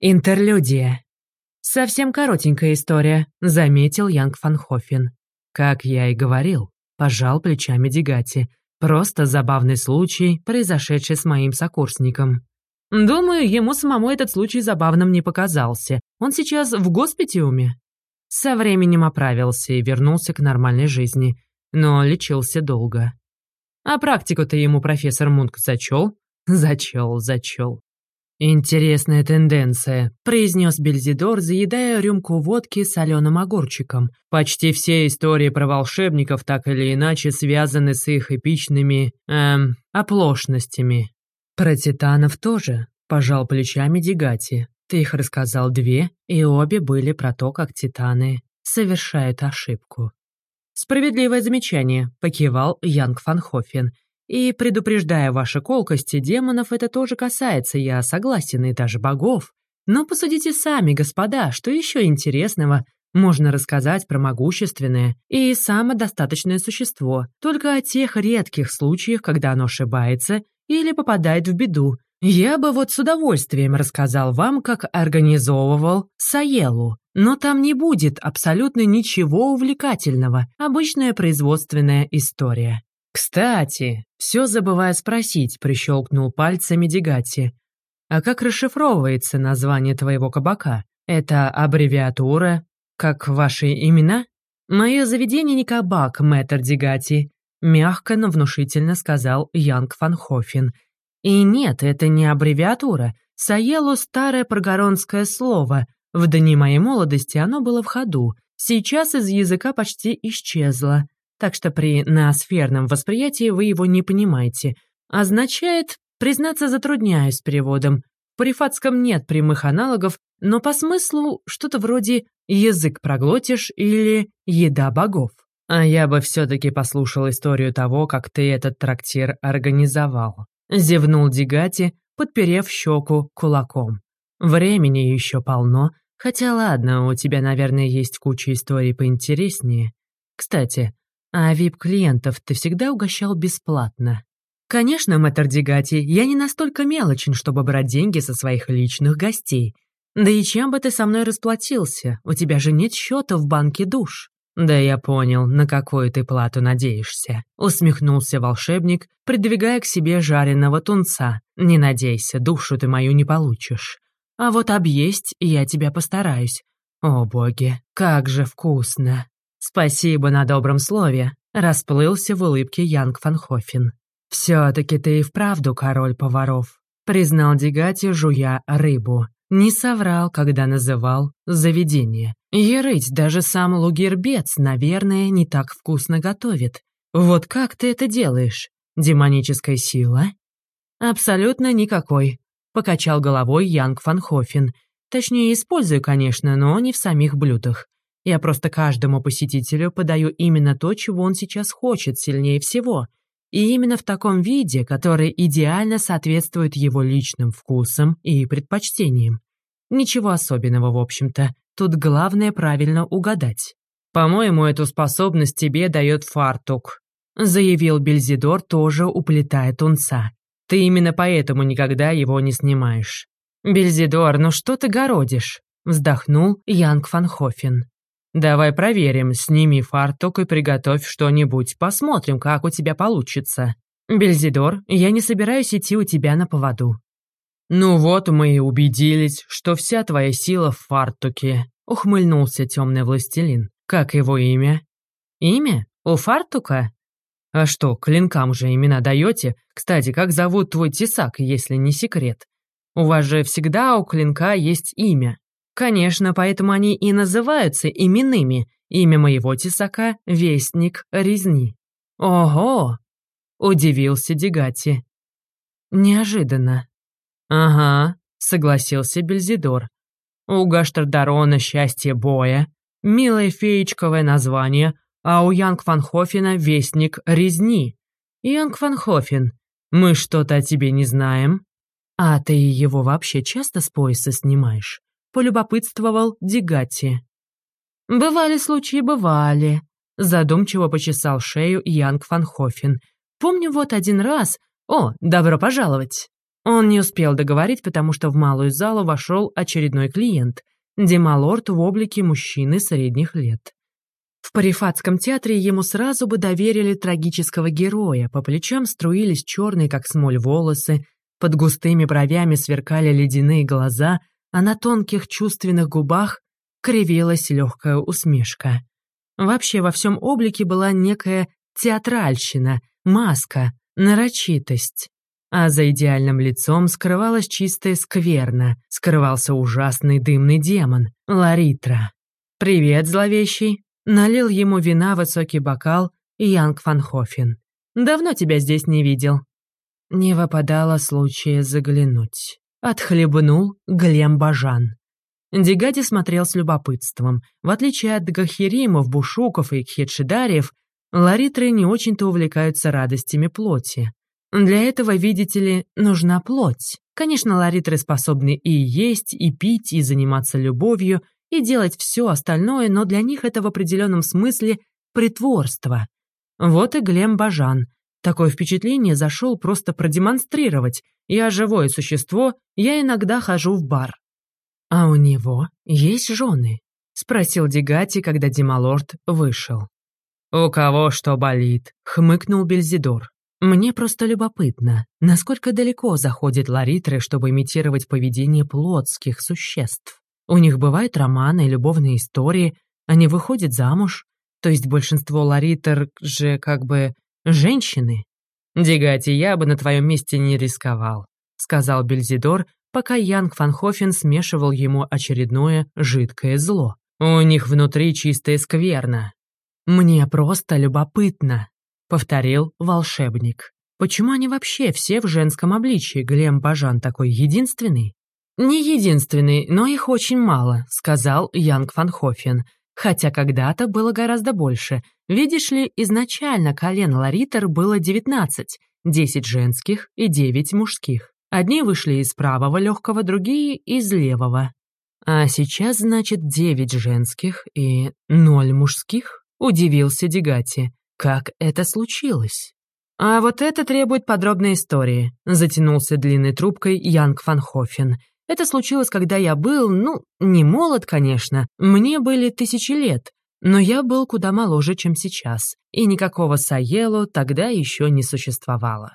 Интерлюдия. Совсем коротенькая история, заметил Янг Фанхофен. Как я и говорил, пожал плечами Дигати. Просто забавный случай, произошедший с моим сокурсником. Думаю, ему самому этот случай забавным не показался. Он сейчас в госпитиуме. Со временем оправился и вернулся к нормальной жизни, но лечился долго. А практику-то ему профессор Мунк зачел? Зачел, зачел. «Интересная тенденция», — произнес Бельзидор, заедая рюмку водки соленым огурчиком. «Почти все истории про волшебников так или иначе связаны с их эпичными... эм... оплошностями». «Про титанов тоже», — пожал плечами Дигати. «Ты их рассказал две, и обе были про то, как титаны совершают ошибку». «Справедливое замечание», — покивал Янг Фанхофен. И, предупреждая ваши колкости, демонов это тоже касается, я согласен, и даже богов. Но посудите сами, господа, что еще интересного можно рассказать про могущественное и самодостаточное существо, только о тех редких случаях, когда оно ошибается или попадает в беду. Я бы вот с удовольствием рассказал вам, как организовывал Саелу, но там не будет абсолютно ничего увлекательного, обычная производственная история. «Кстати, все забывая спросить», — прищелкнул пальцами Дигати. «А как расшифровывается название твоего кабака? Это аббревиатура, как ваши имена?» «Мое заведение не кабак, мэтр Дигати», — мягко, но внушительно сказал Янг Фанхофен. «И нет, это не аббревиатура. Саелу — старое прогоронское слово. В дни моей молодости оно было в ходу. Сейчас из языка почти исчезло так что при ноосферном восприятии вы его не понимаете. Означает, признаться, затрудняюсь переводом. В парифатском нет прямых аналогов, но по смыслу что-то вроде «язык проглотишь» или «еда богов». А я бы все-таки послушал историю того, как ты этот трактир организовал. Зевнул Дигати, подперев щеку кулаком. Времени еще полно, хотя ладно, у тебя, наверное, есть куча историй поинтереснее. Кстати, а вип-клиентов ты всегда угощал бесплатно. Конечно, мэтр Дигати, я не настолько мелочен, чтобы брать деньги со своих личных гостей. Да и чем бы ты со мной расплатился? У тебя же нет счета в банке душ. Да я понял, на какую ты плату надеешься. Усмехнулся волшебник, придвигая к себе жареного тунца. Не надейся, душу ты мою не получишь. А вот объесть я тебя постараюсь. О боги, как же вкусно. «Спасибо на добром слове», — расплылся в улыбке Янг Фанхофен. «Все-таки ты и вправду король поваров», — признал Дигати, жуя рыбу. Не соврал, когда называл заведение. Ерыть даже сам лугербец, наверное, не так вкусно готовит. Вот как ты это делаешь? Демоническая сила? Абсолютно никакой, покачал головой Янг Фанхофен. Точнее, использую, конечно, но не в самих блюдах. Я просто каждому посетителю подаю именно то, чего он сейчас хочет сильнее всего. И именно в таком виде, который идеально соответствует его личным вкусам и предпочтениям. Ничего особенного, в общем-то. Тут главное правильно угадать. «По-моему, эту способность тебе дает фартук», заявил Бельзидор, тоже уплетая тунца. «Ты именно поэтому никогда его не снимаешь». «Бельзидор, ну что ты городишь?» вздохнул Янг Фанхофен. «Давай проверим, сними фартук и приготовь что-нибудь, посмотрим, как у тебя получится. Бельзидор, я не собираюсь идти у тебя на поводу». «Ну вот мы и убедились, что вся твоя сила в фартуке», — ухмыльнулся темный властелин. «Как его имя?» «Имя? У фартука?» «А что, клинкам же имена даете? Кстати, как зовут твой тесак, если не секрет? У вас же всегда у клинка есть имя». Конечно, поэтому они и называются именными. Имя моего тесака — Вестник Резни. Ого! Удивился Дегати. Неожиданно. Ага, согласился Бельзидор. У Гаштардарона счастье боя, милое феечковое название, а у Янг Фанхофена вестник резни. Янг Фанхофен, мы что-то о тебе не знаем. А ты его вообще часто с пояса снимаешь? Полюбопытствовал Дигати. «Бывали случаи, бывали», — задумчиво почесал шею Янг Фанхофен. «Помню вот один раз... О, добро пожаловать!» Он не успел договорить, потому что в малую залу вошел очередной клиент – демалорд в облике мужчины средних лет. В Парифатском театре ему сразу бы доверили трагического героя, по плечам струились черные, как смоль, волосы, под густыми бровями сверкали ледяные глаза, а на тонких чувственных губах кривилась легкая усмешка. Вообще во всем облике была некая театральщина, маска, нарочитость. А за идеальным лицом скрывалась чистая скверна, скрывался ужасный дымный демон, Ларитра. «Привет, зловещий!» Налил ему вина высокий бокал Янг Фанхофен. «Давно тебя здесь не видел». Не выпадало случая заглянуть. Отхлебнул Глем Бажан. Дигади смотрел с любопытством. В отличие от Гахиримов, Бушуков и Кхедшидариев, ларитры не очень-то увлекаются радостями плоти. Для этого, видите ли, нужна плоть. Конечно, ларитры способны и есть, и пить, и заниматься любовью, и делать все остальное, но для них это в определенном смысле притворство. Вот и Глем Бажан. Такое впечатление зашел просто продемонстрировать. Я живое существо, я иногда хожу в бар. «А у него есть жены?» — спросил Дегати, когда Дималорд вышел. «У кого что болит?» — хмыкнул Бельзидор. «Мне просто любопытно, насколько далеко заходит Ларитры, чтобы имитировать поведение плотских существ. У них бывают романы любовные истории, они выходят замуж, то есть большинство Ларитер же как бы женщины». «Дегати, я бы на твоем месте не рисковал», — сказал Бельзидор, пока Янг Фанхофен смешивал ему очередное жидкое зло. «У них внутри чистая скверна». «Мне просто любопытно», — повторил волшебник. «Почему они вообще все в женском обличии? Глем Бажан такой единственный?» «Не единственный, но их очень мало», — сказал Янг Фанхофен. «Хотя когда-то было гораздо больше. Видишь ли, изначально колен Ларитер было девятнадцать, десять женских и девять мужских. Одни вышли из правого легкого, другие — из левого. А сейчас, значит, девять женских и ноль мужских? Удивился Дегати. Как это случилось? А вот это требует подробной истории, затянулся длинной трубкой Янг Фанхофен. Это случилось, когда я был, ну, не молод, конечно, мне были тысячи лет, но я был куда моложе, чем сейчас, и никакого Саело тогда еще не существовало.